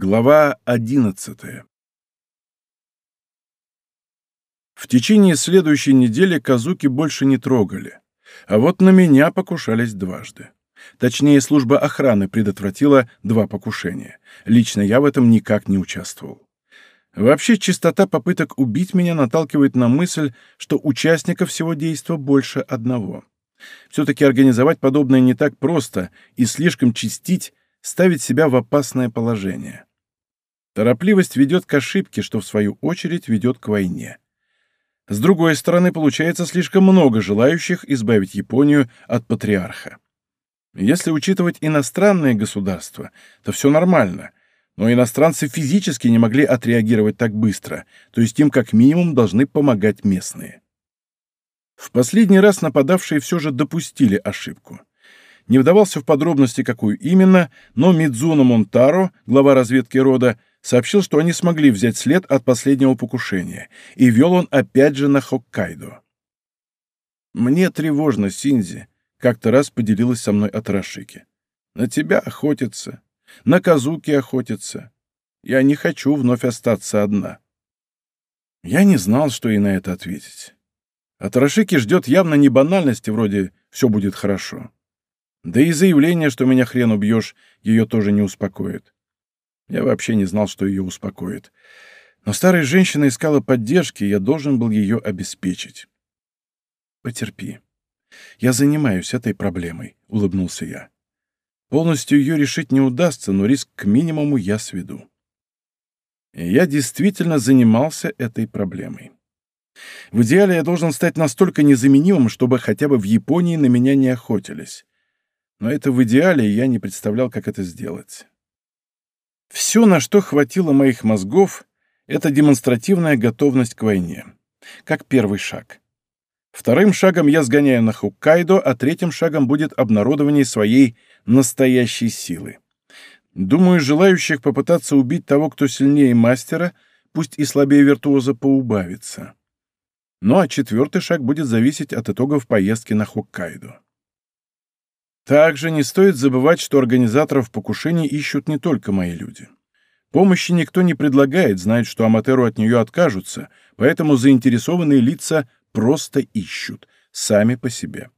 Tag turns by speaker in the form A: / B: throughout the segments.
A: Глава 11 В течение следующей недели Казуки больше не трогали, а вот на меня покушались дважды. Точнее, служба охраны предотвратила два покушения. Лично я в этом никак не участвовал. Вообще, частота попыток убить меня наталкивает на мысль, что участников всего действа больше одного. Все-таки организовать подобное не так просто, и слишком чистить ставить себя в опасное положение. Торопливость ведет к ошибке, что в свою очередь ведет к войне. С другой стороны, получается слишком много желающих избавить Японию от патриарха. Если учитывать иностранные государства, то все нормально, но иностранцы физически не могли отреагировать так быстро, то есть им как минимум должны помогать местные. В последний раз нападавшие все же допустили ошибку не вдавался в подробности, какую именно, но Мидзуна Монтаро, глава разведки рода, сообщил, что они смогли взять след от последнего покушения, и вел он опять же на Хоккайдо. «Мне тревожно, Синзи», — как-то раз поделилась со мной Атарашики. «На тебя охотятся, на Казуки охотятся. Я не хочу вновь остаться одна». Я не знал, что и на это ответить. Атарашики ждет явно не банальности, вроде «все будет хорошо». Да и заявление, что меня хрен убьешь, ее тоже не успокоит. Я вообще не знал, что ее успокоит. Но старая женщина искала поддержки, и я должен был ее обеспечить. «Потерпи. Я занимаюсь этой проблемой», — улыбнулся я. «Полностью ее решить не удастся, но риск к минимуму я сведу». И я действительно занимался этой проблемой. В идеале я должен стать настолько незаменимым, чтобы хотя бы в Японии на меня не охотились но это в идеале, и я не представлял, как это сделать. Все, на что хватило моих мозгов, это демонстративная готовность к войне. Как первый шаг. Вторым шагом я сгоняю на Хоккайдо, а третьим шагом будет обнародование своей настоящей силы. Думаю, желающих попытаться убить того, кто сильнее мастера, пусть и слабее виртуоза, поубавится. Ну а четвертый шаг будет зависеть от итогов поездки на Хоккайдо. Также не стоит забывать, что организаторов покушений ищут не только мои люди. Помощи никто не предлагает, знает, что Аматеру от нее откажутся, поэтому заинтересованные лица просто ищут, сами по себе.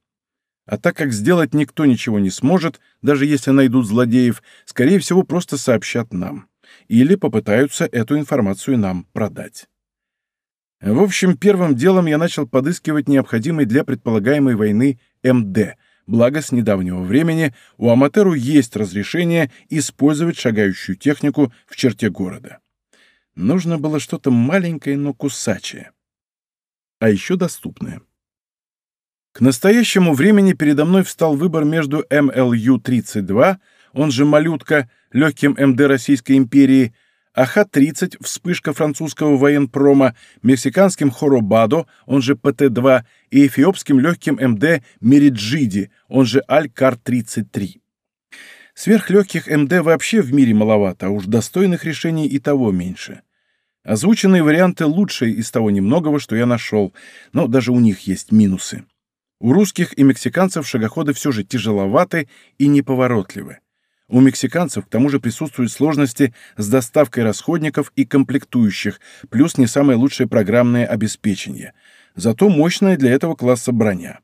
A: А так как сделать никто ничего не сможет, даже если найдут злодеев, скорее всего, просто сообщат нам. Или попытаются эту информацию нам продать. В общем, первым делом я начал подыскивать необходимый для предполагаемой войны МД — Благо, с недавнего времени у Аматеру есть разрешение использовать шагающую технику в черте города. Нужно было что-то маленькое, но кусачее. А еще доступное. К настоящему времени передо мной встал выбор между МЛЮ-32, он же «Малютка», легким МД Российской империи, АХ-30, вспышка французского военпрома, мексиканским Хоробадо, он же ПТ-2, и эфиопским легким МД Мериджиди, он же Аль-Кар-33. Сверхлегких МД вообще в мире маловато, а уж достойных решений и того меньше. Озвученные варианты лучшие из того немногого, что я нашел, но даже у них есть минусы. У русских и мексиканцев шагоходы все же тяжеловаты и неповоротливы. У мексиканцев к тому же присутствуют сложности с доставкой расходников и комплектующих, плюс не самое лучшее программное обеспечение. Зато мощная для этого класса броня.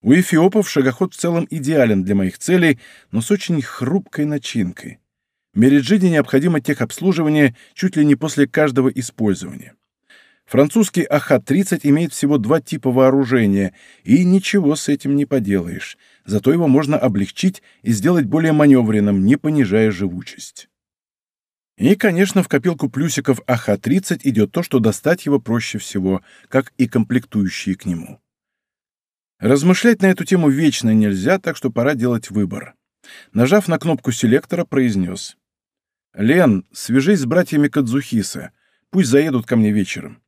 A: У эфиопов шагоход в целом идеален для моих целей, но с очень хрупкой начинкой. Мериджиде необходимо техобслуживание чуть ли не после каждого использования. Французский АХ-30 имеет всего два типа вооружения, и ничего с этим не поделаешь. Зато его можно облегчить и сделать более маневренным, не понижая живучесть. И, конечно, в копилку плюсиков АХ-30 идет то, что достать его проще всего, как и комплектующие к нему. Размышлять на эту тему вечно нельзя, так что пора делать выбор. Нажав на кнопку селектора, произнес. «Лен, свяжись с братьями Кадзухиса. Пусть заедут ко мне вечером.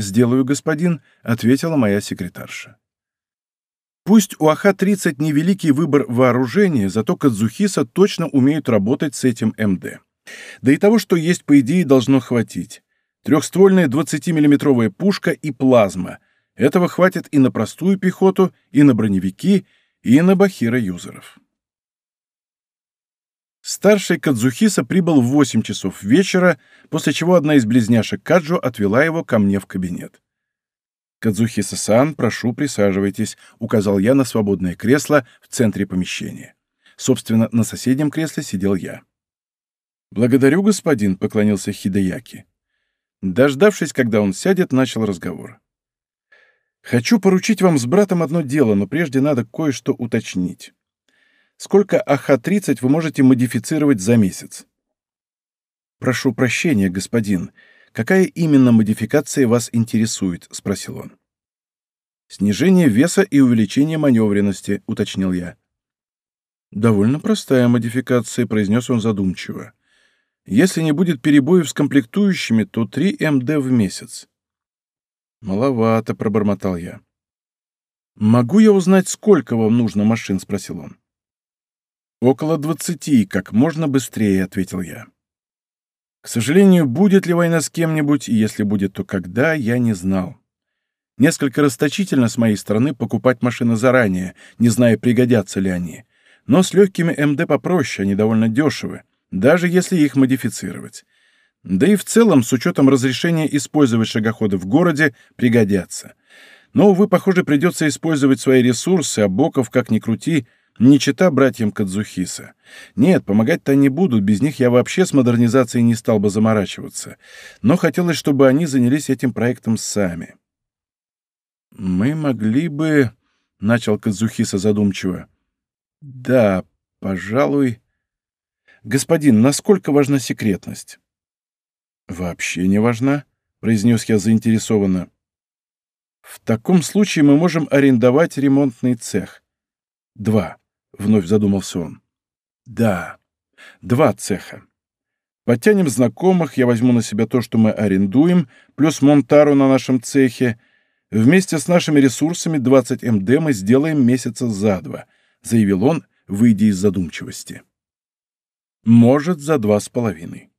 A: «Сделаю, господин», — ответила моя секретарша. Пусть у АХ-30 невеликий выбор вооружения, зато Кадзухиса точно умеют работать с этим МД. Да и того, что есть, по идее, должно хватить. Трехствольная 20-миллиметровая пушка и плазма. Этого хватит и на простую пехоту, и на броневики, и на бахира-юзеров. Старший Кадзухиса прибыл в 8 часов вечера, после чего одна из близняшек Каджо отвела его ко мне в кабинет. «Кадзухиса-сан, прошу, присаживайтесь», — указал я на свободное кресло в центре помещения. Собственно, на соседнем кресле сидел я. «Благодарю, господин», — поклонился Хидеяки. Дождавшись, когда он сядет, начал разговор. «Хочу поручить вам с братом одно дело, но прежде надо кое-что уточнить. Сколько АХ-30 вы можете модифицировать за месяц?» «Прошу прощения, господин. Какая именно модификация вас интересует?» — спросил он. «Снижение веса и увеличение маневренности», — уточнил я. «Довольно простая модификация», — произнес он задумчиво. Если не будет перебоев с комплектующими, то 3 МД в месяц. Маловато, пробормотал я. Могу я узнать, сколько вам нужно машин? спросил он. Около двадцати, как можно быстрее, ответил я. К сожалению, будет ли война с кем-нибудь, и если будет, то когда, я не знал. Несколько расточительно с моей стороны покупать машины заранее, не зная, пригодятся ли они. Но с легкими МД попроще, они довольно дешевы даже если их модифицировать. Да и в целом, с учетом разрешения использовать шагоходы в городе, пригодятся. Но, увы, похоже, придется использовать свои ресурсы, а Боков, как ни крути, не чита братьям Кадзухиса. Нет, помогать-то они будут, без них я вообще с модернизацией не стал бы заморачиваться. Но хотелось, чтобы они занялись этим проектом сами. «Мы могли бы...» — начал Кадзухиса задумчиво. «Да, пожалуй...» «Господин, насколько важна секретность?» «Вообще не важна», — произнес я заинтересованно. «В таком случае мы можем арендовать ремонтный цех». «Два», — вновь задумался он. «Да, два цеха. Подтянем знакомых, я возьму на себя то, что мы арендуем, плюс Монтару на нашем цехе. Вместе с нашими ресурсами 20 МД мы сделаем месяца за два», — заявил он, выйдя из задумчивости. Может, за два с половиной.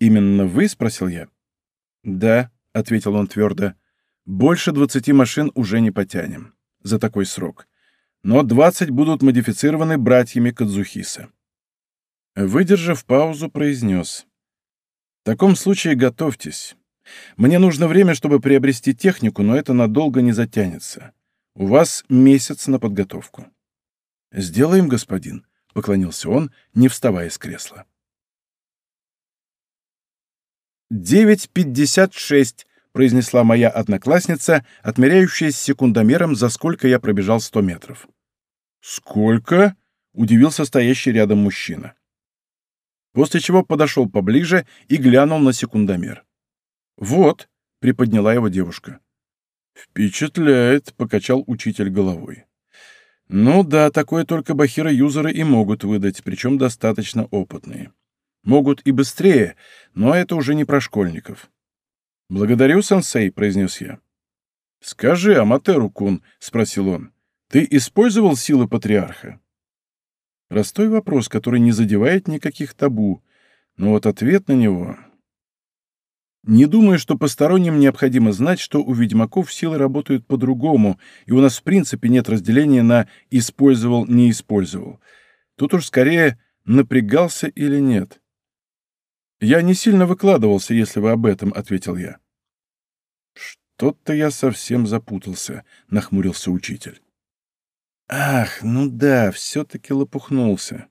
A: «Именно вы?» — спросил я. «Да», — ответил он твердо. «Больше двадцати машин уже не потянем. За такой срок. Но двадцать будут модифицированы братьями Кадзухиса». Выдержав паузу, произнес. «В таком случае готовьтесь. Мне нужно время, чтобы приобрести технику, но это надолго не затянется. У вас месяц на подготовку». «Сделаем, господин», — поклонился он, не вставая с кресла. «Девять пятьдесят шесть», — произнесла моя одноклассница, отмеряющая секундомером, за сколько я пробежал сто метров. «Сколько?» — удивился стоящий рядом мужчина. После чего подошел поближе и глянул на секундомер. «Вот», — приподняла его девушка. «Впечатляет», — покачал учитель головой. Ну да, такое только бахира-юзеры и могут выдать, причем достаточно опытные. Могут и быстрее, но это уже не про школьников. «Благодарю, сенсей», — произнес я. «Скажи, Аматеру-кун», — спросил он, — «ты использовал силы патриарха?» Простой вопрос, который не задевает никаких табу, но вот ответ на него не думаю, что посторонним необходимо знать, что у ведьмаков силы работают по-другому, и у нас в принципе нет разделения на «использовал», «не использовал». Тут уж скорее напрягался или нет. «Я не сильно выкладывался, если вы об этом», — ответил я. «Что-то я совсем запутался», — нахмурился учитель. «Ах, ну да, все-таки лопухнулся.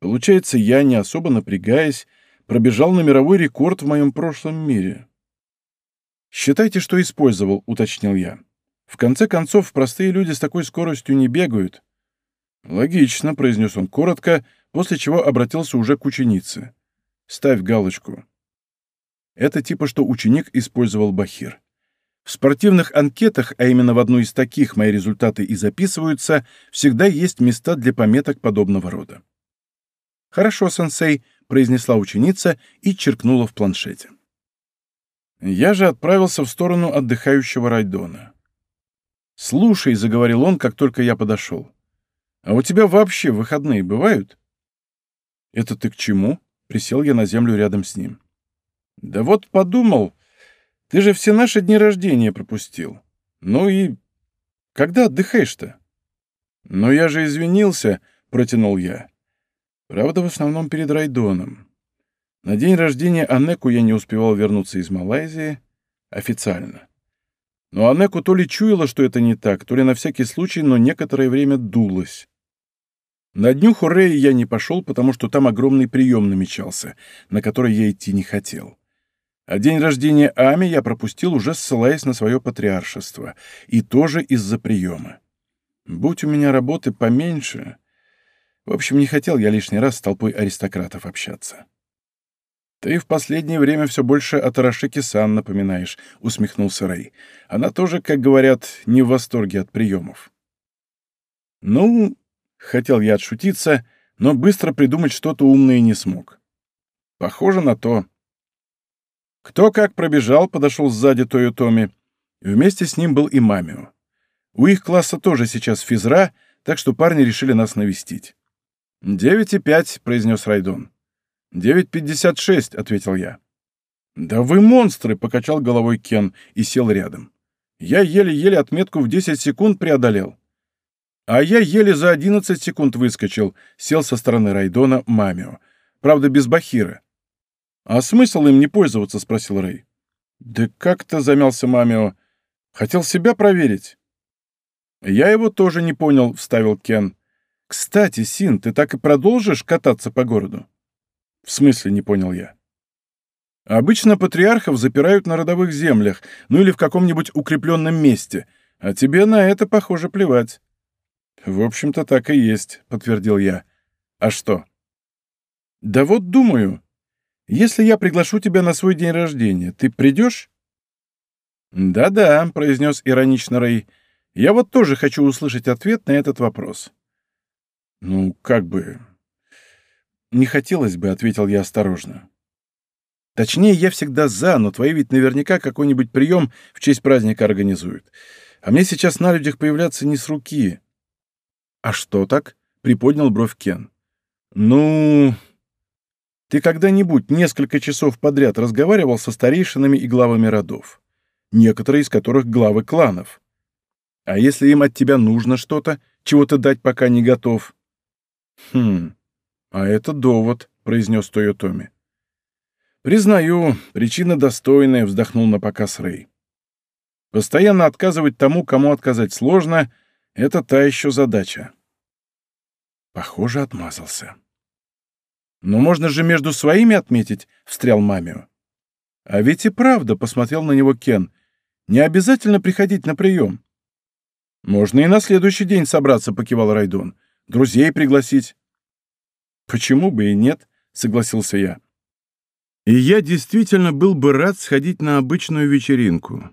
A: Получается, я, не особо напрягаясь, пробежал на мировой рекорд в моем прошлом мире. «Считайте, что использовал», — уточнил я. «В конце концов, простые люди с такой скоростью не бегают». «Логично», — произнес он коротко, после чего обратился уже к ученице. «Ставь галочку». Это типа, что ученик использовал Бахир. В спортивных анкетах, а именно в одну из таких мои результаты и записываются, всегда есть места для пометок подобного рода. «Хорошо, сенсей», — произнесла ученица и черкнула в планшете. Я же отправился в сторону отдыхающего Райдона. «Слушай», — заговорил он, как только я подошел, — «а у тебя вообще выходные бывают?» «Это ты к чему?» — присел я на землю рядом с ним. «Да вот подумал, ты же все наши дни рождения пропустил. Ну и когда отдыхаешь-то?» «Но я же извинился», — протянул я. Правда, в основном перед Райдоном. На день рождения Анеку я не успевал вернуться из Малайзии официально. Но Анеку то ли чуяла, что это не так, то ли на всякий случай, но некоторое время дулась. На дню Хореи я не пошел, потому что там огромный прием намечался, на который я идти не хотел. А день рождения Ами я пропустил, уже ссылаясь на свое патриаршество, и тоже из-за приема. Будь у меня работы поменьше... В общем, не хотел я лишний раз с толпой аристократов общаться. «Ты в последнее время все больше о Тарашике-сан напоминаешь», — усмехнулся Рэй. «Она тоже, как говорят, не в восторге от приемов». «Ну...» — хотел я отшутиться, но быстро придумать что-то умное не смог. «Похоже на то». Кто как пробежал, подошел сзади Тойотоми. Вместе с ним был и Мамио. У их класса тоже сейчас физра, так что парни решили нас навестить. «Девять и пять», — произнес Райдон. «Девять пятьдесят шесть», — ответил я. «Да вы монстры!» — покачал головой Кен и сел рядом. «Я еле-еле отметку в десять секунд преодолел». «А я еле за одиннадцать секунд выскочил», — сел со стороны Райдона Мамио. «Правда, без Бахира». «А смысл им не пользоваться?» — спросил Рэй. «Да как-то замялся Мамио. Хотел себя проверить». «Я его тоже не понял», — вставил Кен. «Кстати, Син, ты так и продолжишь кататься по городу?» «В смысле?» — не понял я. «Обычно патриархов запирают на родовых землях, ну или в каком-нибудь укрепленном месте, а тебе на это, похоже, плевать». «В общем-то, так и есть», — подтвердил я. «А что?» «Да вот думаю. Если я приглашу тебя на свой день рождения, ты придешь?» «Да-да», — произнес иронично Рэй. «Я вот тоже хочу услышать ответ на этот вопрос». «Ну, как бы...» «Не хотелось бы», — ответил я осторожно. «Точнее, я всегда за, но твои ведь наверняка какой-нибудь прием в честь праздника организуют. А мне сейчас на людях появляться не с руки». «А что так?» — приподнял бровь Кен. «Ну...» «Ты когда-нибудь несколько часов подряд разговаривал со старейшинами и главами родов, некоторые из которых главы кланов? А если им от тебя нужно что-то, чего-то дать пока не готов?» «Хм, а это довод», — произнес Тойотоми. «Признаю, причина достойная», — вздохнул на показ Рэй. «Постоянно отказывать тому, кому отказать сложно, — это та еще задача». Похоже, отмазался. «Но можно же между своими отметить», — встрял Мамио. «А ведь и правда», — посмотрел на него Кен, — «не обязательно приходить на прием». «Можно и на следующий день собраться», — покивал Райдон. «Друзей пригласить». «Почему бы и нет?» — согласился я. И я действительно был бы рад сходить на обычную вечеринку.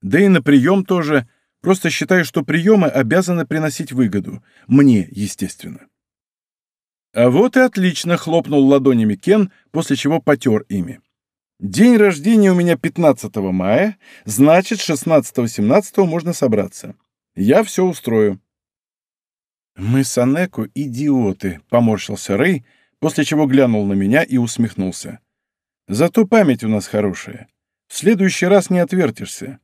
A: Да и на прием тоже, просто считаю, что приемы обязаны приносить выгоду. Мне, естественно. А вот и отлично, хлопнул ладонями Кен, после чего потер ими. День рождения у меня 15 мая, значит, 16-17 можно собраться. Я все устрою. «Мы с Анеку идиоты», — поморщился Рэй, после чего глянул на меня и усмехнулся. «Зато память у нас хорошая. В следующий раз не отвертишься».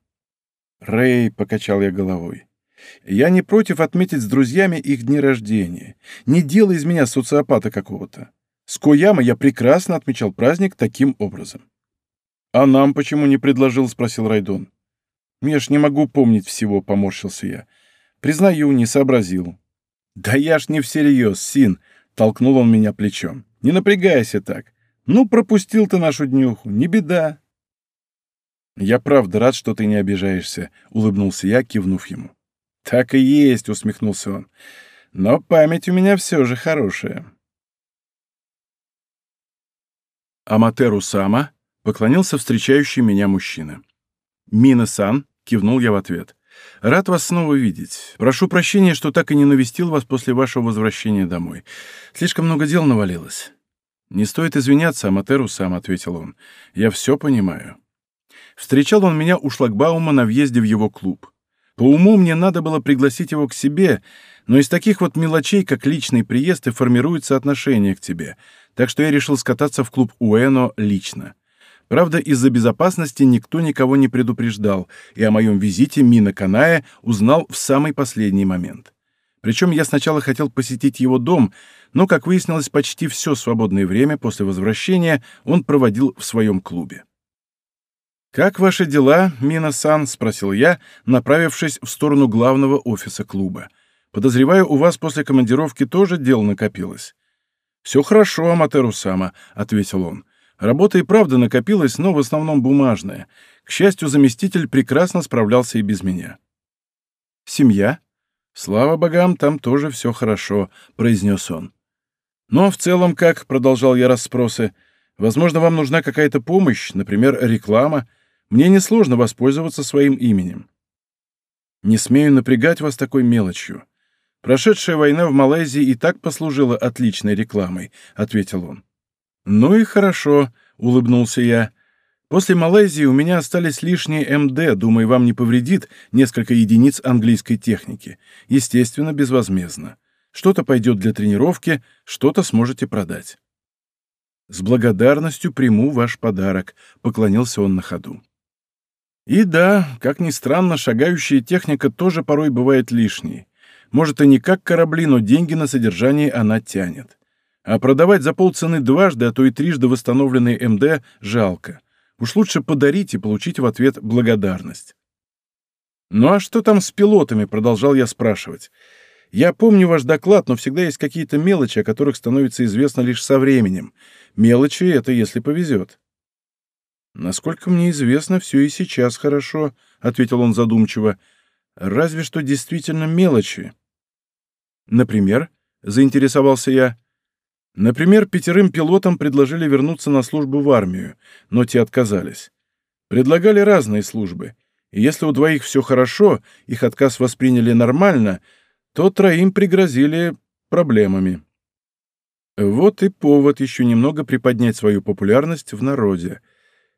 A: «Рэй», — покачал я головой, — «я не против отметить с друзьями их дни рождения. Не делай из меня социопата какого-то. С Кояма я прекрасно отмечал праздник таким образом». «А нам почему не предложил?» — спросил Райдон. «Я ж не могу помнить всего», — поморщился я. «Признаю, не сообразил». «Да я ж не всерьез, Син!» — толкнул он меня плечом. «Не напрягайся так. Ну, пропустил ты нашу днюху, не беда». «Я правда рад, что ты не обижаешься», — улыбнулся я, кивнув ему. «Так и есть», — усмехнулся он. «Но память у меня все же хорошая». Аматеру Сама поклонился встречающий меня мужчина. «Мина-сан», — кивнул я в ответ. Рад вас снова видеть. Прошу прощения, что так и не навестил вас после вашего возвращения домой. Слишком много дел навалилось». «Не стоит извиняться, Аматеру сам», — ответил он. «Я все понимаю». Встречал он меня у шлагбаума на въезде в его клуб. По уму мне надо было пригласить его к себе, но из таких вот мелочей, как личный приезд, и формируется отношение к тебе, так что я решил скататься в клуб Уэно лично. Правда, из-за безопасности никто никого не предупреждал, и о моем визите Мина Каная узнал в самый последний момент. Причем я сначала хотел посетить его дом, но, как выяснилось, почти все свободное время после возвращения он проводил в своем клубе. «Как ваши дела, Мина-сан?» — спросил я, направившись в сторону главного офиса клуба. «Подозреваю, у вас после командировки тоже дел накопилось». «Все хорошо, Аматеру-сама», — ответил он. «Работа и правда накопилась, но в основном бумажная. К счастью, заместитель прекрасно справлялся и без меня». «Семья?» «Слава богам, там тоже все хорошо», — произнес он. «Ну а в целом как?» — продолжал я расспросы. «Возможно, вам нужна какая-то помощь, например, реклама. Мне несложно воспользоваться своим именем». «Не смею напрягать вас такой мелочью. Прошедшая война в Малайзии и так послужила отличной рекламой», — ответил он. «Ну и хорошо», — улыбнулся я. «После Малайзии у меня остались лишние МД, думаю, вам не повредит несколько единиц английской техники. Естественно, безвозмездно. Что-то пойдет для тренировки, что-то сможете продать». «С благодарностью приму ваш подарок», — поклонился он на ходу. И да, как ни странно, шагающая техника тоже порой бывает лишней. Может, и не как корабли, но деньги на содержание она тянет. А продавать за полцены дважды, а то и трижды восстановленный МД жалко. Уж лучше подарить и получить в ответ благодарность. «Ну а что там с пилотами?» — продолжал я спрашивать. «Я помню ваш доклад, но всегда есть какие-то мелочи, о которых становится известно лишь со временем. Мелочи — это если повезет». «Насколько мне известно, все и сейчас хорошо», — ответил он задумчиво. «Разве что действительно мелочи». «Например?» — заинтересовался я. «Например, пятерым пилотам предложили вернуться на службу в армию, но те отказались. Предлагали разные службы, и если у двоих все хорошо, их отказ восприняли нормально, то троим пригрозили проблемами». Вот и повод еще немного приподнять свою популярность в народе —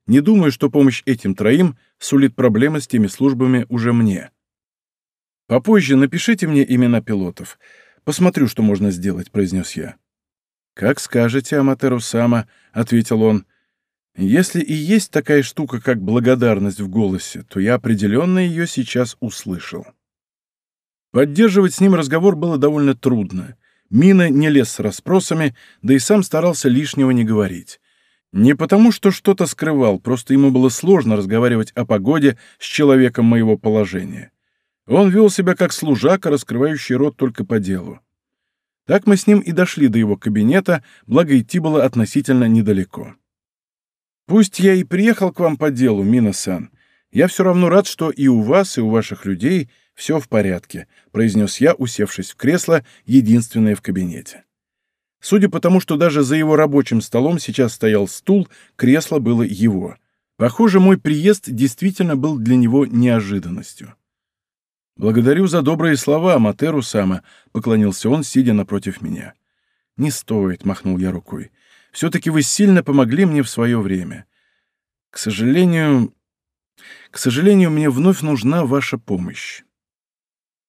A: не думаю, что помощь этим троим сулит проблемы с теми службами уже мне. Попозже напишите мне имена пилотов. Посмотрю, что можно сделать», — произнес я. «Как скажете, Аматеру Сама», — ответил он. «Если и есть такая штука, как благодарность в голосе, то я определенно ее сейчас услышал». Поддерживать с ним разговор было довольно трудно. Мина не лез с расспросами, да и сам старался лишнего не говорить. Не потому, что что-то скрывал, просто ему было сложно разговаривать о погоде с человеком моего положения. Он вел себя как служака, раскрывающий рот только по делу. Так мы с ним и дошли до его кабинета, благо идти было относительно недалеко. «Пусть я и приехал к вам по делу, Мина-сан, я все равно рад, что и у вас, и у ваших людей все в порядке», произнес я, усевшись в кресло, единственное в кабинете. Судя по тому, что даже за его рабочим столом сейчас стоял стул, кресло было его. Похоже, мой приезд действительно был для него неожиданностью. «Благодарю за добрые слова, Матеру Сама», — поклонился он, сидя напротив меня. «Не стоит», — махнул я рукой. «Все-таки вы сильно помогли мне в свое время. К сожалению... К сожалению, мне вновь нужна ваша помощь».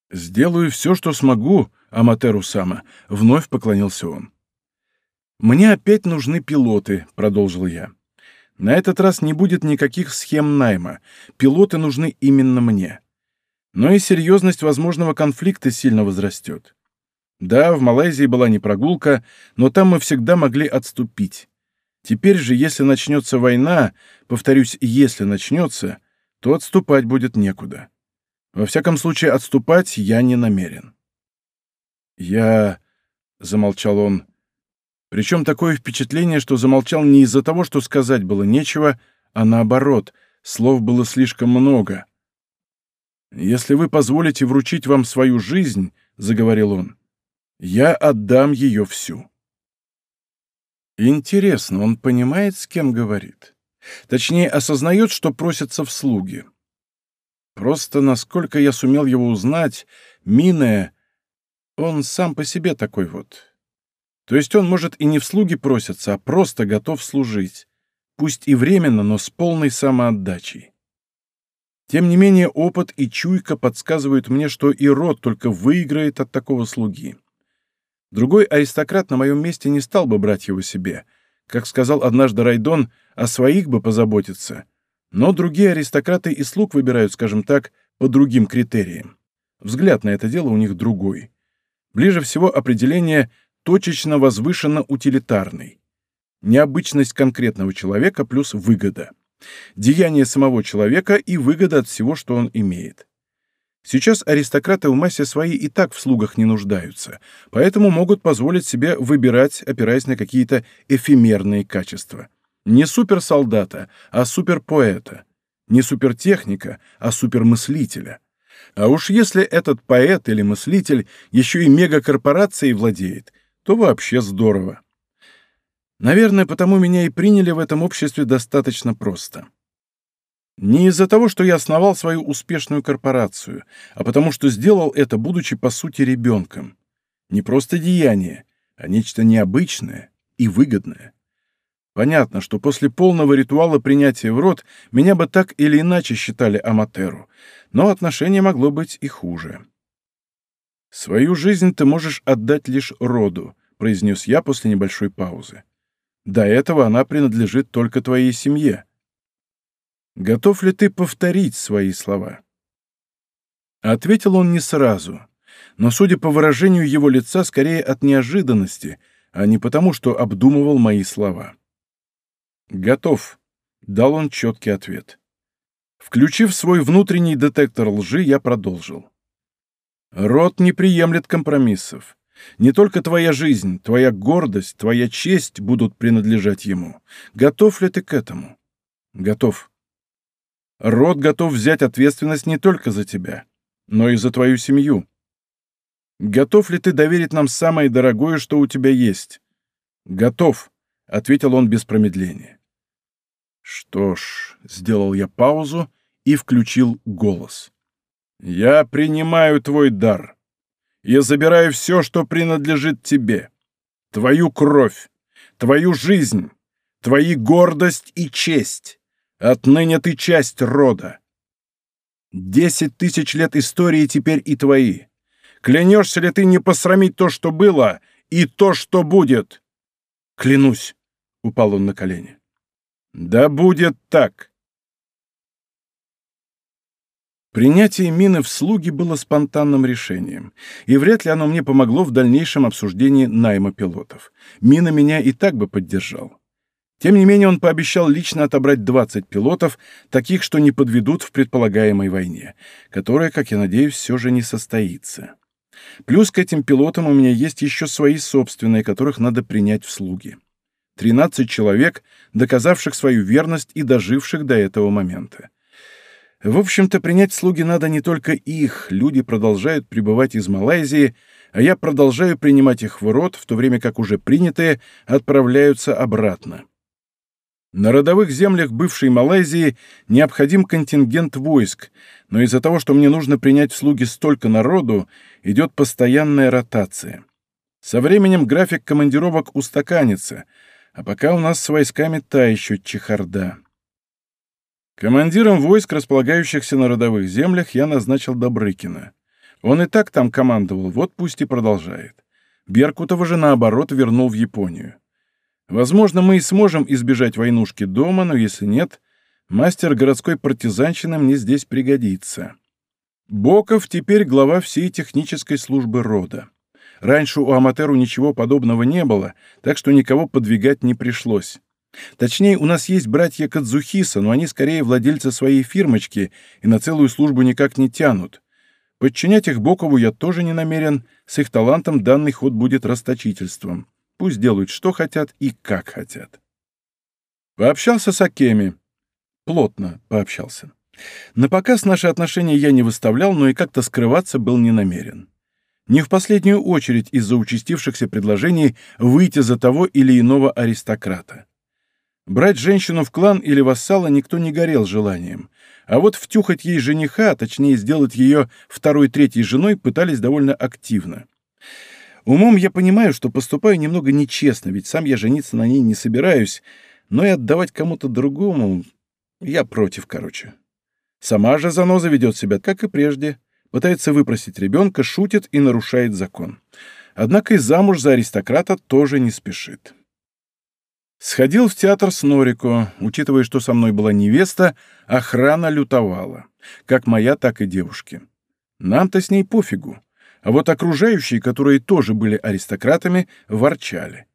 A: «Сделаю все, что смогу», — Аматеру Сама, — вновь поклонился он. «Мне опять нужны пилоты», — продолжил я. «На этот раз не будет никаких схем найма. Пилоты нужны именно мне. Но и серьезность возможного конфликта сильно возрастет. Да, в Малайзии была не прогулка, но там мы всегда могли отступить. Теперь же, если начнется война, повторюсь, если начнется, то отступать будет некуда. Во всяком случае, отступать я не намерен». «Я...» — замолчал он — причем такое впечатление, что замолчал не из-за того, что сказать было нечего, а наоборот, слов было слишком много. «Если вы позволите вручить вам свою жизнь», — заговорил он, — «я отдам ее всю». Интересно, он понимает, с кем говорит? Точнее, осознает, что просится в слуги. Просто, насколько я сумел его узнать, Мине, он сам по себе такой вот. То есть он, может, и не в слуги просится, а просто готов служить. Пусть и временно, но с полной самоотдачей. Тем не менее, опыт и чуйка подсказывают мне, что и род только выиграет от такого слуги. Другой аристократ на моем месте не стал бы брать его себе. Как сказал однажды Райдон, о своих бы позаботиться. Но другие аристократы и слуг выбирают, скажем так, по другим критериям. Взгляд на это дело у них другой. Ближе всего определение точечно возвышенно утилитарный. Необычность конкретного человека плюс выгода. Деяние самого человека и выгода от всего, что он имеет. Сейчас аристократы в массе своей и так в слугах не нуждаются, поэтому могут позволить себе выбирать, опираясь на какие-то эфемерные качества. Не суперсолдата, а суперпоэта. Не супертехника, а супермыслителя. А уж если этот поэт или мыслитель еще и мегакорпорацией владеет, то вообще здорово. Наверное, потому меня и приняли в этом обществе достаточно просто. Не из-за того, что я основал свою успешную корпорацию, а потому что сделал это, будучи по сути ребенком. Не просто деяние, а нечто необычное и выгодное. Понятно, что после полного ритуала принятия в рот меня бы так или иначе считали аматеру, но отношение могло быть и хуже. «Свою жизнь ты можешь отдать лишь роду», — произнес я после небольшой паузы. «До этого она принадлежит только твоей семье». Готов ли ты повторить свои слова? Ответил он не сразу, но, судя по выражению его лица, скорее от неожиданности, а не потому, что обдумывал мои слова. «Готов», — дал он четкий ответ. Включив свой внутренний детектор лжи, я продолжил. «Род не приемлет компромиссов. Не только твоя жизнь, твоя гордость, твоя честь будут принадлежать ему. Готов ли ты к этому?» «Готов», Род готов взять ответственность не только за тебя, но и за твою семью. Готов ли ты доверить нам самое дорогое, что у тебя есть? Готов, — ответил он без промедления. Что ж, сделал я паузу и включил голос. Я принимаю твой дар. Я забираю все, что принадлежит тебе. Твою кровь, твою жизнь, твои гордость и честь. Отныне ты часть рода. Десять тысяч лет истории теперь и твои. Клянешься ли ты не посрамить то, что было, и то, что будет? Клянусь, — упал он на колени. Да будет так. Принятие мины в слуги было спонтанным решением, и вряд ли оно мне помогло в дальнейшем обсуждении найма пилотов. Мина меня и так бы поддержал. Тем не менее, он пообещал лично отобрать 20 пилотов, таких, что не подведут в предполагаемой войне, которая, как я надеюсь, все же не состоится. Плюс к этим пилотам у меня есть еще свои собственные, которых надо принять в слуги. 13 человек, доказавших свою верность и доживших до этого момента. В общем-то, принять слуги надо не только их, люди продолжают прибывать из Малайзии, а я продолжаю принимать их в рот, в то время как уже принятые отправляются обратно. На родовых землях бывшей Малайзии необходим контингент войск, но из-за того, что мне нужно принять в слуги столько народу, идет постоянная ротация. Со временем график командировок устаканится, а пока у нас с войсками та еще чехарда. Командиром войск, располагающихся на родовых землях, я назначил Добрыкина. Он и так там командовал, вот пусть и продолжает. Беркутова же, наоборот, вернул в Японию. Возможно, мы и сможем избежать войнушки дома, но если нет, мастер городской партизанщины мне здесь пригодится. Боков теперь глава всей технической службы рода. Раньше у Аматеру ничего подобного не было, так что никого подвигать не пришлось. Точнее, у нас есть братья Кадзухиса, но они скорее владельцы своей фирмочки и на целую службу никак не тянут. Подчинять их Бокову я тоже не намерен, с их талантом данный ход будет расточительством. Пусть делают, что хотят и как хотят. Пообщался с Акеми. Плотно пообщался. На показ наши отношения я не выставлял, но и как-то скрываться был не намерен. Не в последнюю очередь из-за участившихся предложений выйти за того или иного аристократа. Брать женщину в клан или вассала никто не горел желанием, а вот втюхать ей жениха, а точнее сделать ее второй-третьей женой, пытались довольно активно. Умом я понимаю, что поступаю немного нечестно, ведь сам я жениться на ней не собираюсь, но и отдавать кому-то другому я против, короче. Сама же заноза ведет себя, как и прежде, пытается выпросить ребенка, шутит и нарушает закон. Однако и замуж за аристократа тоже не спешит. Сходил в театр с Норико, учитывая, что со мной была невеста, охрана лютовала. Как моя, так и девушки. Нам-то с ней пофигу. а вот окружающие, которые тоже были аристократами, ворчали.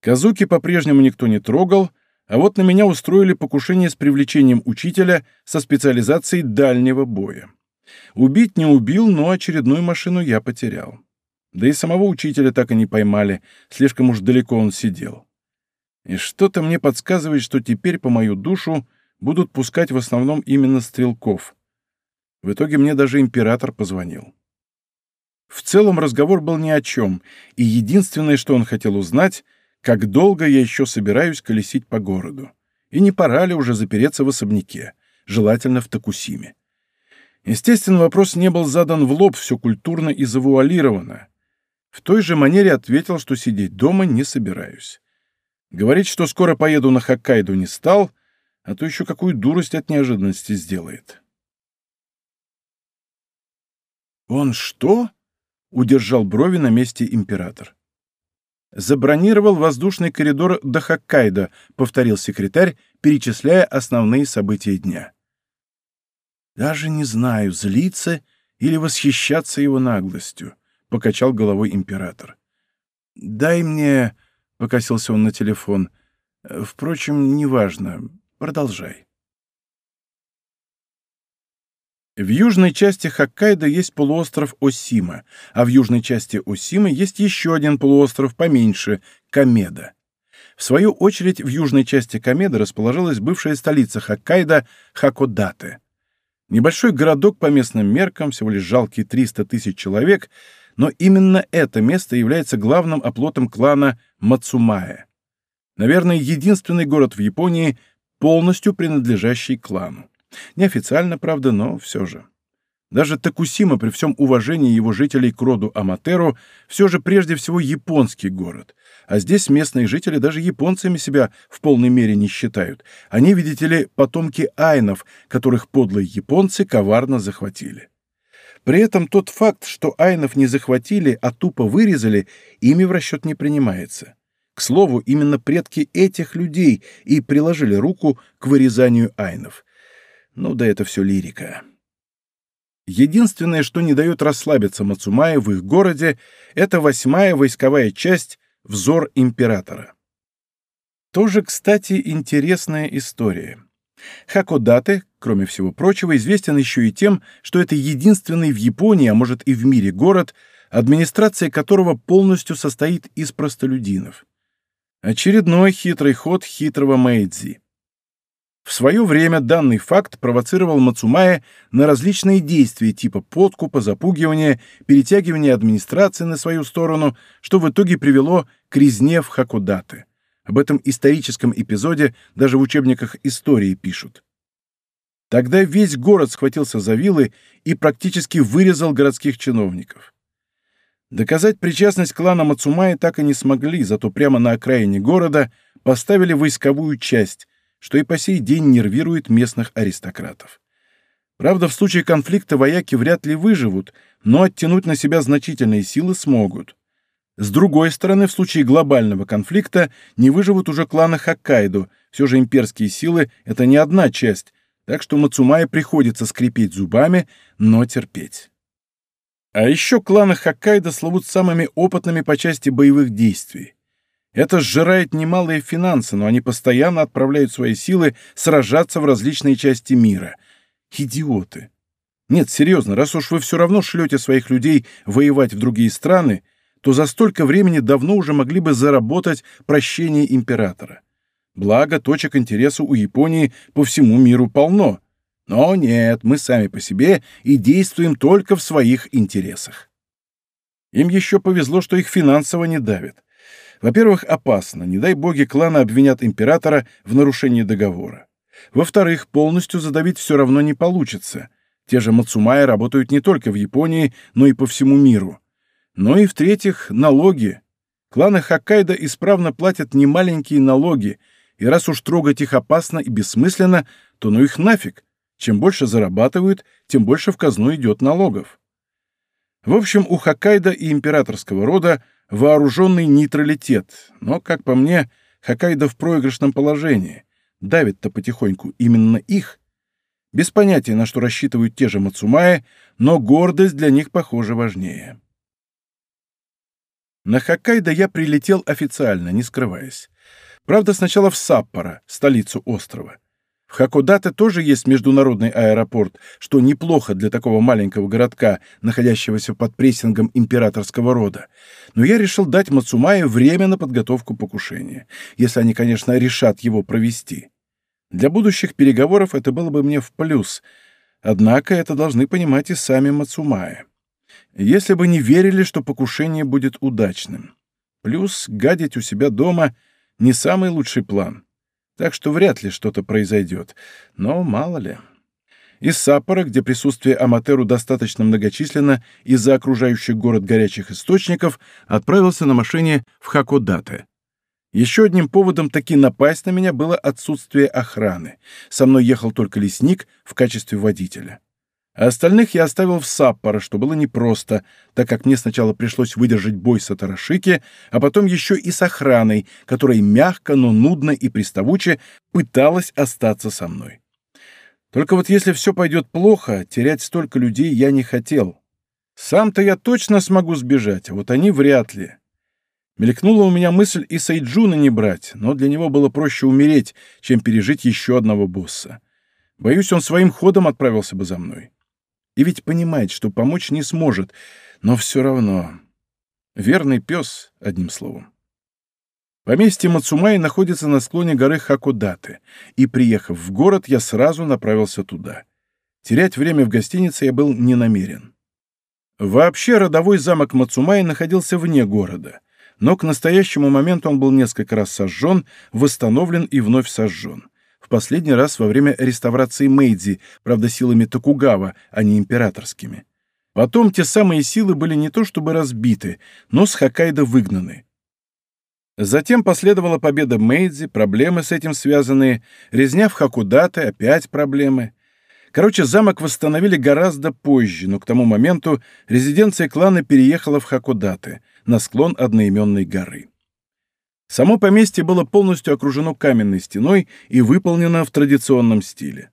A: Казуки по-прежнему никто не трогал, а вот на меня устроили покушение с привлечением учителя со специализацией дальнего боя. Убить не убил, но очередную машину я потерял. Да и самого учителя так и не поймали, слишком уж далеко он сидел. И что-то мне подсказывает, что теперь по мою душу будут пускать в основном именно стрелков. В итоге мне даже император позвонил. В целом разговор был ни о чем, и единственное, что он хотел узнать, как долго я еще собираюсь колесить по городу, и не пора ли уже запереться в особняке, желательно в Токусиме. Естественно, вопрос не был задан в лоб, все культурно и завуалировано. В той же манере ответил, что сидеть дома не собираюсь. Говорить, что скоро поеду на Хоккайдо, не стал, а то еще какую дурость от неожиданности сделает. «Он что?» — удержал брови на месте император. «Забронировал воздушный коридор до Хоккайдо», — повторил секретарь, перечисляя основные события дня. «Даже не знаю, злиться или восхищаться его наглостью», — покачал головой император. «Дай мне Покосился он на телефон. Впрочем, неважно. Продолжай. В южной части Хоккайдо есть полуостров Осима, а в южной части Осимы есть еще один полуостров поменьше — Камеда. В свою очередь, в южной части Камеда расположилась бывшая столица Хоккайдо — Хакодате. Небольшой городок по местным меркам, всего лишь жалкие 300 тысяч человек — но именно это место является главным оплотом клана Мацумая. Наверное, единственный город в Японии, полностью принадлежащий клану. Неофициально, правда, но все же. Даже Такусима, при всем уважении его жителей к роду Аматеру, все же прежде всего японский город. А здесь местные жители даже японцами себя в полной мере не считают. Они, видите ли, потомки айнов, которых подлые японцы коварно захватили. При этом тот факт, что айнов не захватили, а тупо вырезали, ими в расчет не принимается. К слову, именно предки этих людей и приложили руку к вырезанию айнов. Ну да это все лирика. Единственное, что не дает расслабиться Мацумае в их городе, это восьмая войсковая часть «Взор императора». Тоже, кстати, интересная история. Хакодате, кроме всего прочего, известен еще и тем, что это единственный в Японии, а может и в мире город, администрация которого полностью состоит из простолюдинов. Очередной хитрый ход хитрого Мэйдзи. В свое время данный факт провоцировал Мацумая на различные действия типа подкупа, запугивания, перетягивания администрации на свою сторону, что в итоге привело к резне в Хакодате. Об этом историческом эпизоде даже в учебниках истории пишут. Тогда весь город схватился за вилы и практически вырезал городских чиновников. Доказать причастность клана Мацумаи так и не смогли, зато прямо на окраине города поставили войсковую часть, что и по сей день нервирует местных аристократов. Правда, в случае конфликта вояки вряд ли выживут, но оттянуть на себя значительные силы смогут. С другой стороны, в случае глобального конфликта не выживут уже кланы Хоккайдо, все же имперские силы — это не одна часть, так что Мацумае приходится скрипеть зубами, но терпеть. А еще кланы Хоккайдо славут самыми опытными по части боевых действий. Это сжирает немалые финансы, но они постоянно отправляют свои силы сражаться в различные части мира. Идиоты. Нет, серьезно, раз уж вы все равно шлете своих людей воевать в другие страны, то за столько времени давно уже могли бы заработать прощение императора. Благо, точек интереса у Японии по всему миру полно. Но нет, мы сами по себе и действуем только в своих интересах. Им еще повезло, что их финансово не давят. Во-первых, опасно, не дай боги кланы обвинят императора в нарушении договора. Во-вторых, полностью задавить все равно не получится. Те же Мацумаи работают не только в Японии, но и по всему миру. Ну и в-третьих, налоги. Кланы Хоккайдо исправно платят немаленькие налоги, и раз уж трогать их опасно и бессмысленно, то ну их нафиг. Чем больше зарабатывают, тем больше в казну идет налогов. В общем, у Хоккайдо и императорского рода вооруженный нейтралитет, но, как по мне, Хоккайдо в проигрышном положении. Давит-то потихоньку именно их. Без понятия, на что рассчитывают те же Мацумаи, но гордость для них, похоже, важнее. На Хоккайдо я прилетел официально, не скрываясь. Правда, сначала в Саппоро, столицу острова. В Хакодате тоже есть международный аэропорт, что неплохо для такого маленького городка, находящегося под прессингом императорского рода. Но я решил дать Мацумае время на подготовку покушения, если они, конечно, решат его провести. Для будущих переговоров это было бы мне в плюс, однако это должны понимать и сами Мацумае. Если бы не верили, что покушение будет удачным. Плюс гадить у себя дома — не самый лучший план. Так что вряд ли что-то произойдет. Но мало ли. Из Саппора, где присутствие Аматеру достаточно многочисленно из-за окружающих город горячих источников, отправился на машине в Хакодате. Еще одним поводом таки напасть на меня было отсутствие охраны. Со мной ехал только лесник в качестве водителя. А остальных я оставил в Саппоро, что было непросто, так как мне сначала пришлось выдержать бой с Атарашики, а потом еще и с охраной, которая мягко, но нудно и приставуче пыталась остаться со мной. Только вот если все пойдет плохо, терять столько людей я не хотел. Сам-то я точно смогу сбежать, а вот они вряд ли. Мелькнула у меня мысль и Сайджуна не брать, но для него было проще умереть, чем пережить еще одного босса. Боюсь, он своим ходом отправился бы за мной. И ведь понимает, что помочь не сможет, но все равно. Верный пес, одним словом. Поместье Мацумай находится на склоне горы Хакудаты, и, приехав в город, я сразу направился туда. Терять время в гостинице я был не намерен. Вообще, родовой замок Мацумай находился вне города, но к настоящему моменту он был несколько раз сожжен, восстановлен и вновь сожжен последний раз во время реставрации Мэйдзи, правда, силами Токугава, а не императорскими. Потом те самые силы были не то чтобы разбиты, но с Хоккайдо выгнаны. Затем последовала победа Мэйдзи, проблемы с этим связанные, резня в Хакудате, опять проблемы. Короче, замок восстановили гораздо позже, но к тому моменту резиденция клана переехала в Хакудате, на склон одноименной горы. Само поместье было полностью окружено каменной стеной и выполнено в традиционном стиле.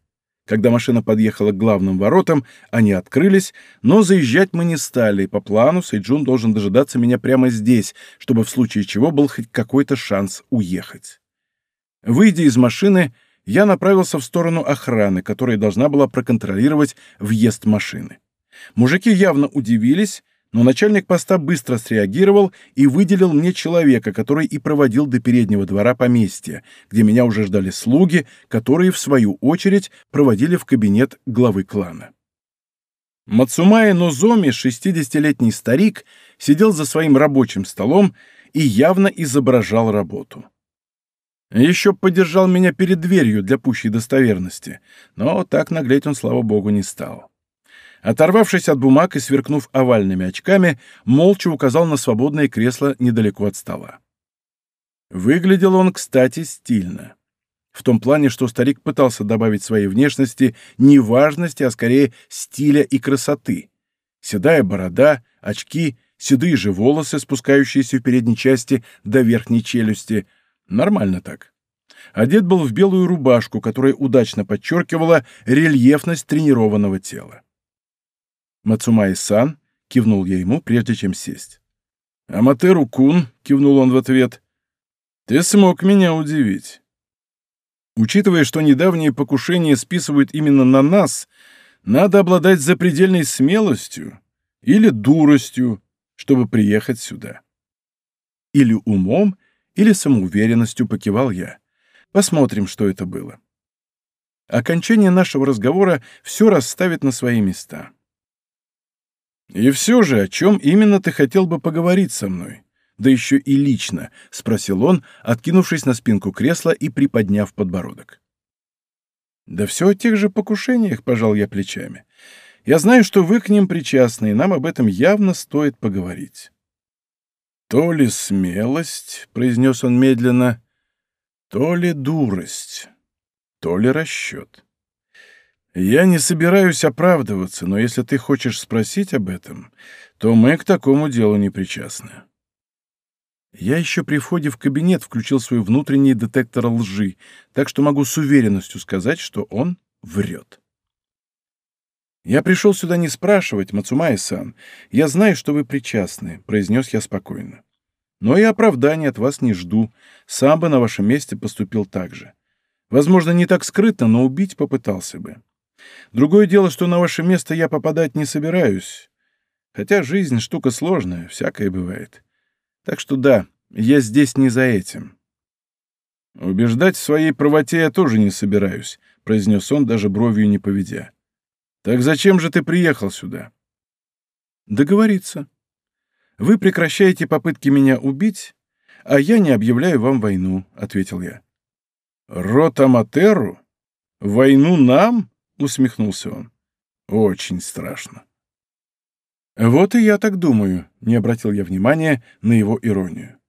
A: Когда машина подъехала к главным воротам, они открылись, но заезжать мы не стали, по плану Сейджун должен дожидаться меня прямо здесь, чтобы в случае чего был хоть какой-то шанс уехать. Выйдя из машины, я направился в сторону охраны, которая должна была проконтролировать въезд машины. Мужики явно удивились, но начальник поста быстро среагировал и выделил мне человека, который и проводил до переднего двора поместья, где меня уже ждали слуги, которые, в свою очередь, проводили в кабинет главы клана. Мацумая Нозоми, 60-летний старик, сидел за своим рабочим столом и явно изображал работу. Еще поддержал меня перед дверью для пущей достоверности, но так наглеть он, слава богу, не стал. Оторвавшись от бумаг и сверкнув овальными очками, молча указал на свободное кресло недалеко от стола. Выглядел он, кстати, стильно. В том плане, что старик пытался добавить своей внешности не важности, а скорее стиля и красоты. Седая борода, очки, седые же волосы, спускающиеся в передней части до верхней челюсти. Нормально так. Одет был в белую рубашку, которая удачно подчеркивала рельефность тренированного тела. Мацумай-сан, кивнул я ему, прежде чем сесть. Аматеру-кун, кивнул он в ответ, ты смог меня удивить. Учитывая, что недавние покушения списывают именно на нас, надо обладать запредельной смелостью или дуростью, чтобы приехать сюда. Или умом, или самоуверенностью покивал я. Посмотрим, что это было. Окончание нашего разговора все расставит на свои места. «И все же, о чем именно ты хотел бы поговорить со мной? Да еще и лично», — спросил он, откинувшись на спинку кресла и приподняв подбородок. «Да все о тех же покушениях», — пожал я плечами. «Я знаю, что вы к ним причастны, и нам об этом явно стоит поговорить». «То ли смелость», — произнес он медленно, — «то ли дурость, то ли расчет». Я не собираюсь оправдываться, но если ты хочешь спросить об этом, то мы к такому делу не причастны. Я еще при входе в кабинет включил свой внутренний детектор лжи, так что могу с уверенностью сказать, что он врет. «Я пришел сюда не спрашивать, Мацумай-сан. Я знаю, что вы причастны», — произнес я спокойно. «Но и оправдания от вас не жду. Сам бы на вашем месте поступил так же. Возможно, не так скрытно, но убить попытался бы. Другое дело, что на ваше место я попадать не собираюсь. Хотя жизнь — штука сложная, всякое бывает. Так что да, я здесь не за этим». «Убеждать в своей правоте я тоже не собираюсь», — произнес он, даже бровью не поведя. «Так зачем же ты приехал сюда?» «Договориться. Вы прекращаете попытки меня убить, а я не объявляю вам войну», — ответил я. «Рот Аматеру? Войну нам?» — усмехнулся он. «Очень страшно». «Вот и я так думаю», — не обратил я внимания на его иронию.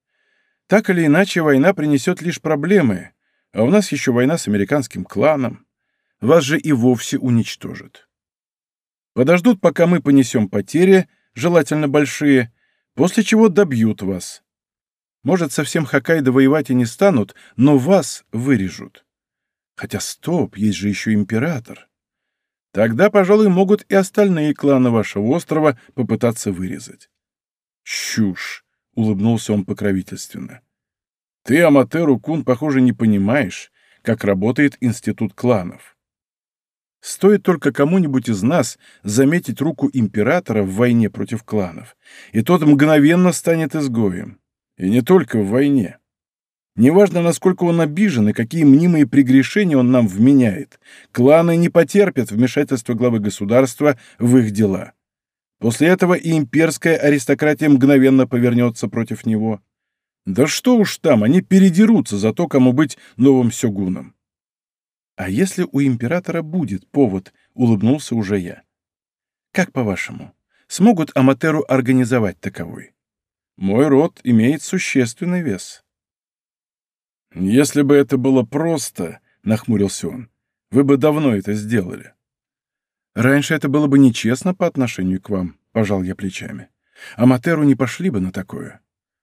A: «Так или иначе, война принесет лишь проблемы, а у нас еще война с американским кланом. Вас же и вовсе уничтожат. Подождут, пока мы понесем потери, желательно большие, после чего добьют вас. Может, совсем Хоккайдо воевать и не станут, но вас вырежут. Хотя стоп, есть же еще император. Тогда, пожалуй, могут и остальные кланы вашего острова попытаться вырезать. Чушь, — улыбнулся он покровительственно. Ты, Аматеру Кун, похоже, не понимаешь, как работает институт кланов. Стоит только кому-нибудь из нас заметить руку императора в войне против кланов, и тот мгновенно станет изгоем. И не только в войне. Неважно, насколько он обижен и какие мнимые прегрешения он нам вменяет, кланы не потерпят вмешательства главы государства в их дела. После этого и имперская аристократия мгновенно повернется против него. Да что уж там, они передерутся за то, кому быть новым сёгуном. «А если у императора будет повод?» — улыбнулся уже я. «Как по-вашему, смогут Аматеру организовать таковой? Мой род имеет существенный вес». «Если бы это было просто», — нахмурился он, — «вы бы давно это сделали». «Раньше это было бы нечестно по отношению к вам», — пожал я плечами. «Аматеру не пошли бы на такое.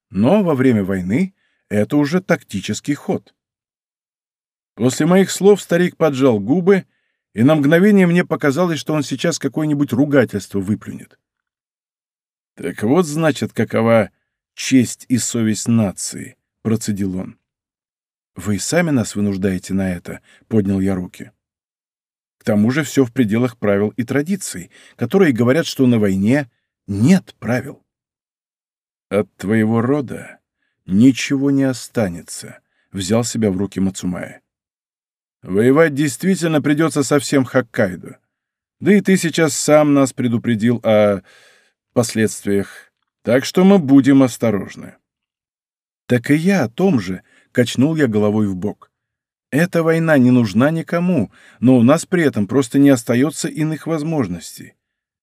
A: Но во время войны это уже тактический ход». После моих слов старик поджал губы, и на мгновение мне показалось, что он сейчас какое-нибудь ругательство выплюнет. «Так вот, значит, какова честь и совесть нации», — процедил он. «Вы сами нас вынуждаете на это», — поднял я руки. К тому же все в пределах правил и традиций, которые говорят, что на войне нет правил. «От твоего рода ничего не останется», — взял себя в руки Мацумая. Воевать действительно придется со всем Хоккайдо. Да и ты сейчас сам нас предупредил о последствиях. Так что мы будем осторожны. Так и я о том же, качнул я головой в бок. Эта война не нужна никому, но у нас при этом просто не остается иных возможностей.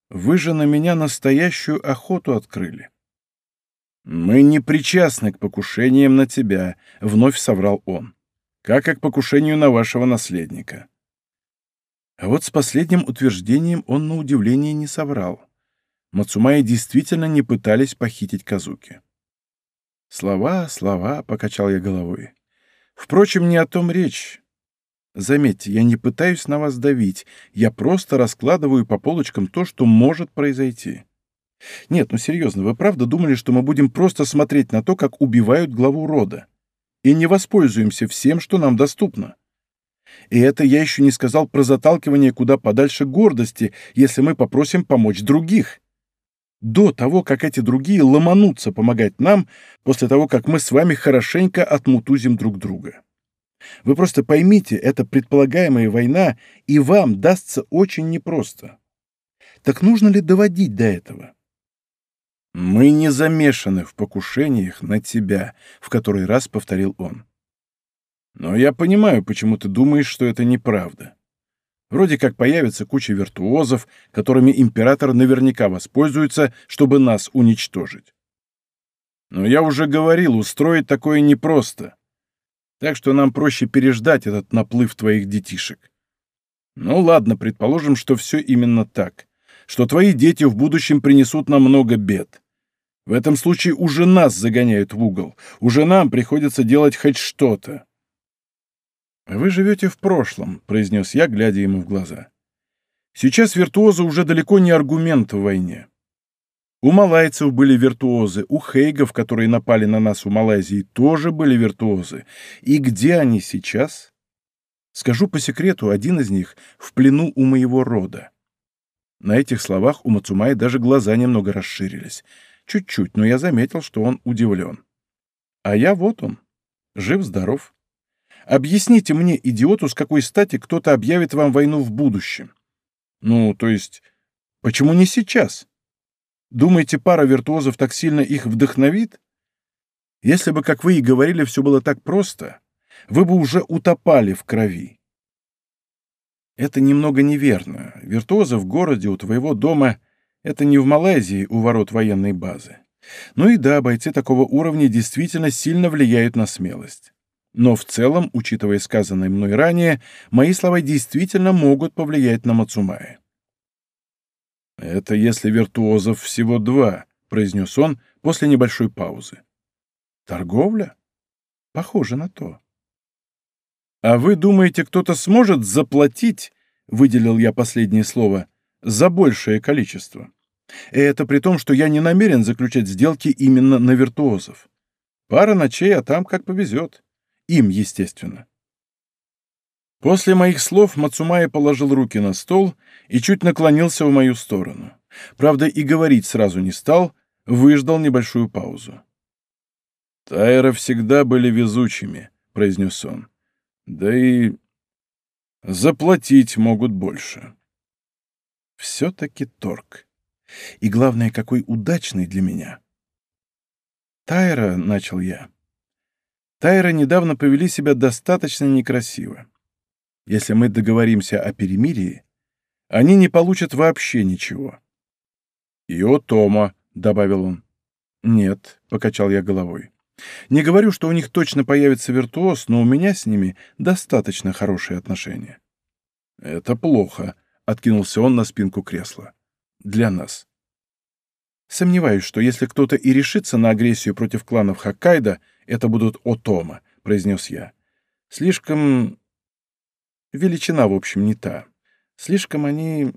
A: Вы же на меня настоящую охоту открыли. Мы не причастны к покушениям на тебя, вновь соврал он как и к покушению на вашего наследника. А вот с последним утверждением он на удивление не соврал. Мацумаи действительно не пытались похитить Казуки. «Слова, слова», — покачал я головой. «Впрочем, не о том речь. Заметьте, я не пытаюсь на вас давить, я просто раскладываю по полочкам то, что может произойти. Нет, ну серьезно, вы правда думали, что мы будем просто смотреть на то, как убивают главу рода? и не воспользуемся всем, что нам доступно. И это я еще не сказал про заталкивание куда подальше гордости, если мы попросим помочь других. До того, как эти другие ломанутся помогать нам, после того, как мы с вами хорошенько отмутузим друг друга. Вы просто поймите, это предполагаемая война, и вам дастся очень непросто. Так нужно ли доводить до этого? «Мы не замешаны в покушениях на тебя», — в который раз повторил он. «Но я понимаю, почему ты думаешь, что это неправда. Вроде как появится куча виртуозов, которыми император наверняка воспользуется, чтобы нас уничтожить. Но я уже говорил, устроить такое непросто. Так что нам проще переждать этот наплыв твоих детишек. Ну ладно, предположим, что все именно так, что твои дети в будущем принесут нам много бед. В этом случае уже нас загоняют в угол, уже нам приходится делать хоть что-то. «Вы живете в прошлом», — произнес я, глядя ему в глаза. Сейчас виртуозы уже далеко не аргумент в войне. У малайцев были виртуозы, у хейгов, которые напали на нас у Малайзии, тоже были виртуозы. И где они сейчас? Скажу по секрету, один из них в плену у моего рода. На этих словах у Мацумай даже глаза немного расширились. Чуть-чуть, но я заметил, что он удивлен. А я вот он, жив-здоров. Объясните мне, идиоту, с какой стати кто-то объявит вам войну в будущем. Ну, то есть, почему не сейчас? Думаете, пара виртуозов так сильно их вдохновит? Если бы, как вы и говорили, все было так просто, вы бы уже утопали в крови. Это немного неверно. Виртуозы в городе у твоего дома — это не в Малайзии у ворот военной базы. Ну и да, бойцы такого уровня действительно сильно влияют на смелость. Но в целом, учитывая сказанное мной ранее, мои слова действительно могут повлиять на Мацумая. «Это если виртуозов всего два», — произнес он после небольшой паузы. «Торговля? Похоже на то». «А вы думаете, кто-то сможет заплатить, — выделил я последнее слово, — за большее количество? И это при том, что я не намерен заключать сделки именно на виртуозов. Пара ночей, а там как повезет. Им, естественно. После моих слов Мацумая положил руки на стол и чуть наклонился в мою сторону. Правда, и говорить сразу не стал, выждал небольшую паузу. «Тайра всегда были везучими», — произнес он. «Да и заплатить могут больше». Все-таки торг. И главное, какой удачный для меня. «Тайра», — начал я, Тайра недавно повели себя достаточно некрасиво. Если мы договоримся о перемирии, они не получат вообще ничего. «И о Тома», — добавил он. «Нет», — покачал я головой. «Не говорю, что у них точно появится виртуоз, но у меня с ними достаточно хорошие отношения». «Это плохо», — откинулся он на спинку кресла. «Для нас». Сомневаюсь, что если кто-то и решится на агрессию против кланов Хоккайдо, это будут Отома, произнес я. Слишком... Величина, в общем, не та. Слишком они...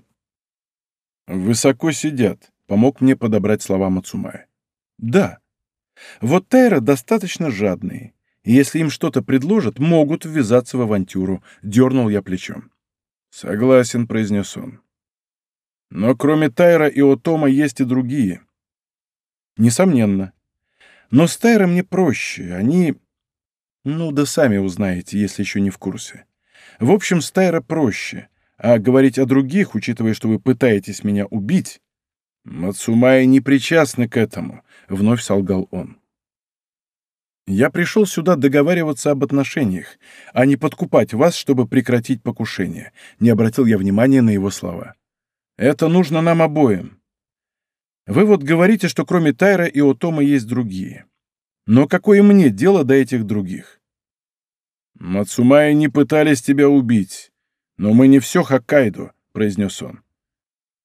A: Высоко сидят, помог мне подобрать слова Мацумая. Да. Вот Тайра достаточно жадные. И если им что-то предложат, могут ввязаться в авантюру. Дернул я плечом. Согласен, произнес он. Но кроме Тайра и Отома есть и другие. Несомненно. Но с Тайра мне проще. Они... Ну, да сами узнаете, если еще не в курсе. В общем, с Тайра проще. А говорить о других, учитывая, что вы пытаетесь меня убить... Мацумай не причастны к этому, — вновь солгал он. Я пришел сюда договариваться об отношениях, а не подкупать вас, чтобы прекратить покушение. Не обратил я внимания на его слова. Это нужно нам обоим. Вы вот говорите, что кроме Тайра и Отома есть другие. Но какое мне дело до этих других? Мацумаи не пытались тебя убить, но мы не все Хоккайдо, произнес он.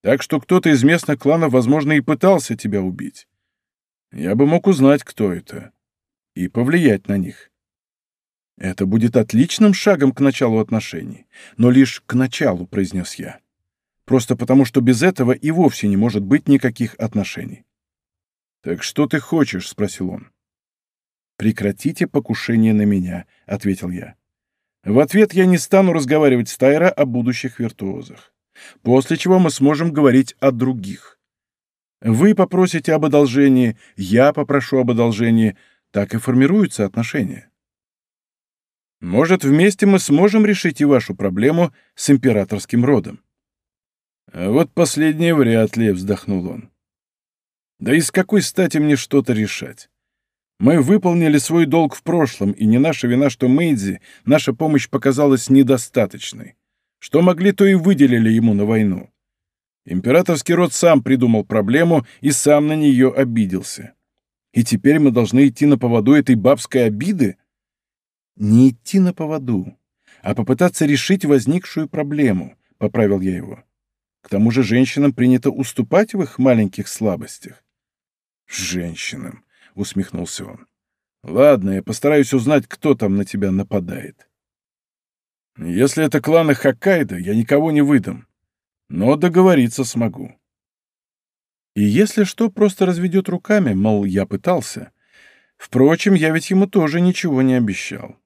A: Так что кто-то из местных кланов, возможно, и пытался тебя убить. Я бы мог узнать, кто это, и повлиять на них. Это будет отличным шагом к началу отношений, но лишь к началу, произнес я просто потому что без этого и вовсе не может быть никаких отношений. «Так что ты хочешь?» — спросил он. «Прекратите покушение на меня», — ответил я. В ответ я не стану разговаривать с Тайра о будущих виртуозах, после чего мы сможем говорить о других. Вы попросите об одолжении, я попрошу об одолжении, так и формируются отношения. Может, вместе мы сможем решить и вашу проблему с императорским родом. А вот последнее вряд ли, вздохнул он. Да и с какой стати мне что-то решать? Мы выполнили свой долг в прошлом, и не наша вина, что Мэйдзи наша помощь показалась недостаточной. Что могли, то и выделили ему на войну. Императорский род сам придумал проблему и сам на нее обиделся. И теперь мы должны идти на поводу этой бабской обиды? Не идти на поводу, а попытаться решить возникшую проблему, — поправил я его. К тому же женщинам принято уступать в их маленьких слабостях. «Женщинам», — усмехнулся он. «Ладно, я постараюсь узнать, кто там на тебя нападает. Если это кланы Хоккайдо, я никого не выдам. Но договориться смогу. И если что, просто разведет руками, мол, я пытался. Впрочем, я ведь ему тоже ничего не обещал.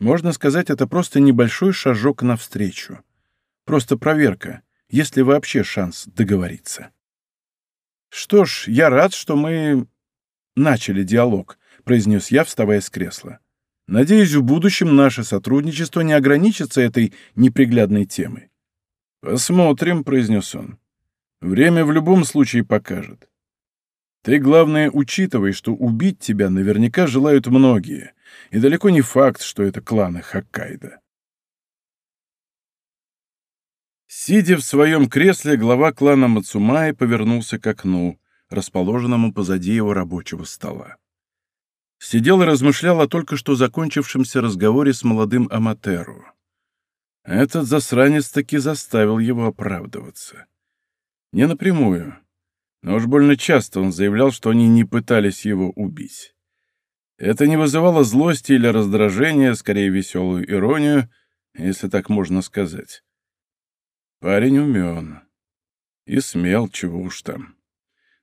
A: Можно сказать, это просто небольшой шажок навстречу. Просто проверка, есть ли вообще шанс договориться. «Что ж, я рад, что мы начали диалог», — произнес я, вставая с кресла. «Надеюсь, в будущем наше сотрудничество не ограничится этой неприглядной темой». «Посмотрим», — произнес он. «Время в любом случае покажет. Ты, главное, учитывай, что убить тебя наверняка желают многие, и далеко не факт, что это кланы Хоккайдо». Сидя в своем кресле, глава клана Мацумаи повернулся к окну, расположенному позади его рабочего стола. Сидел и размышлял о только что закончившемся разговоре с молодым Аматеру. Этот засранец таки заставил его оправдываться. Не напрямую, но уж больно часто он заявлял, что они не пытались его убить. Это не вызывало злости или раздражения, скорее веселую иронию, если так можно сказать. Парень умен. И смел, чего уж там.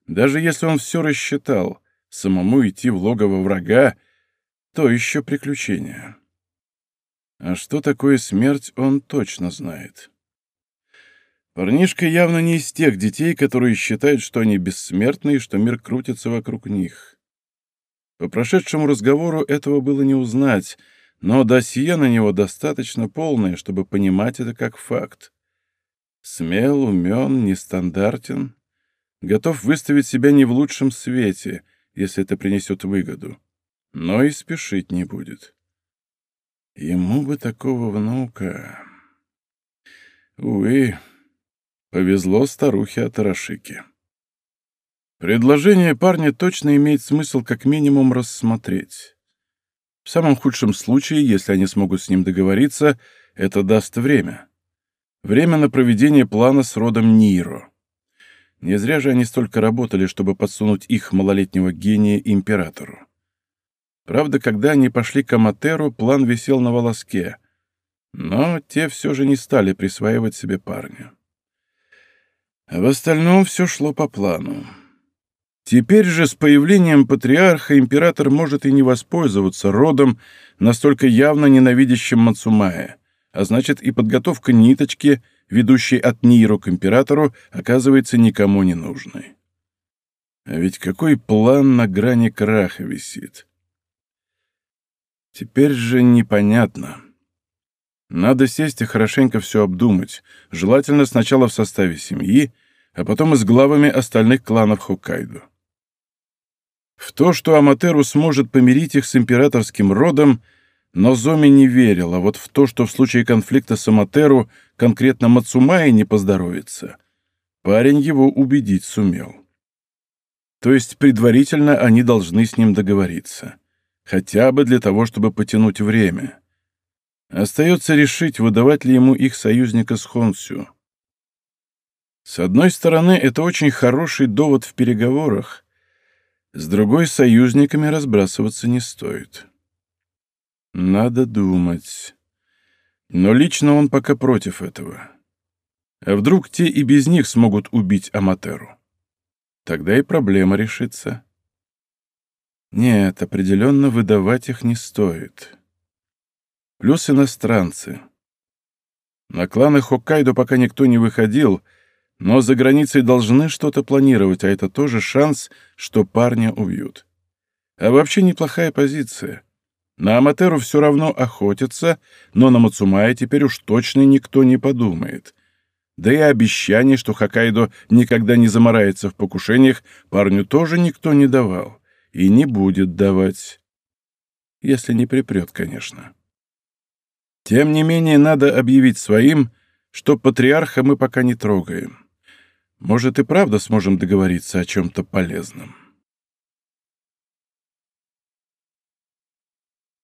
A: Даже если он все рассчитал, самому идти в логово врага — то еще приключение. А что такое смерть, он точно знает. Парнишка явно не из тех детей, которые считают, что они бессмертны и что мир крутится вокруг них. По прошедшему разговору этого было не узнать, но досье на него достаточно полное, чтобы понимать это как факт. Смел, умен, нестандартен, готов выставить себя не в лучшем свете, если это принесет выгоду, но и спешить не будет. Ему бы такого внука. Увы, повезло старухе от Арашики. Предложение парня точно имеет смысл как минимум рассмотреть. В самом худшем случае, если они смогут с ним договориться, это даст время. Время на проведение плана с родом Ниро. Не зря же они столько работали, чтобы подсунуть их малолетнего гения императору. Правда, когда они пошли к Аматеру, план висел на волоске. Но те все же не стали присваивать себе парня. А в остальном все шло по плану. Теперь же с появлением патриарха император может и не воспользоваться родом, настолько явно ненавидящим Мацумая а значит и подготовка ниточки, ведущей от Ниру к императору, оказывается никому не нужной. А ведь какой план на грани краха висит? Теперь же непонятно. Надо сесть и хорошенько все обдумать, желательно сначала в составе семьи, а потом и с главами остальных кланов Хоккайдо. В то, что Аматеру сможет помирить их с императорским родом, но Зоми не верил, а вот в то, что в случае конфликта с Аматеру конкретно Мацумае не поздоровится, парень его убедить сумел. То есть предварительно они должны с ним договориться. Хотя бы для того, чтобы потянуть время. Остается решить, выдавать ли ему их союзника с Хонсю. С одной стороны, это очень хороший довод в переговорах, с другой, союзниками разбрасываться не стоит. Надо думать. Но лично он пока против этого. А вдруг те и без них смогут убить Аматеру? Тогда и проблема решится. Нет, определенно выдавать их не стоит. Плюс иностранцы. На кланы Хоккайдо пока никто не выходил, но за границей должны что-то планировать, а это тоже шанс, что парня убьют. А вообще неплохая позиция. На Аматеру все равно охотятся, но на Мацумая теперь уж точно никто не подумает. Да и обещаний, что Хоккайдо никогда не замарается в покушениях, парню тоже никто не давал. И не будет давать. Если не припрет, конечно. Тем не менее, надо объявить своим, что патриарха мы пока не трогаем. Может, и правда сможем договориться о чем-то полезном.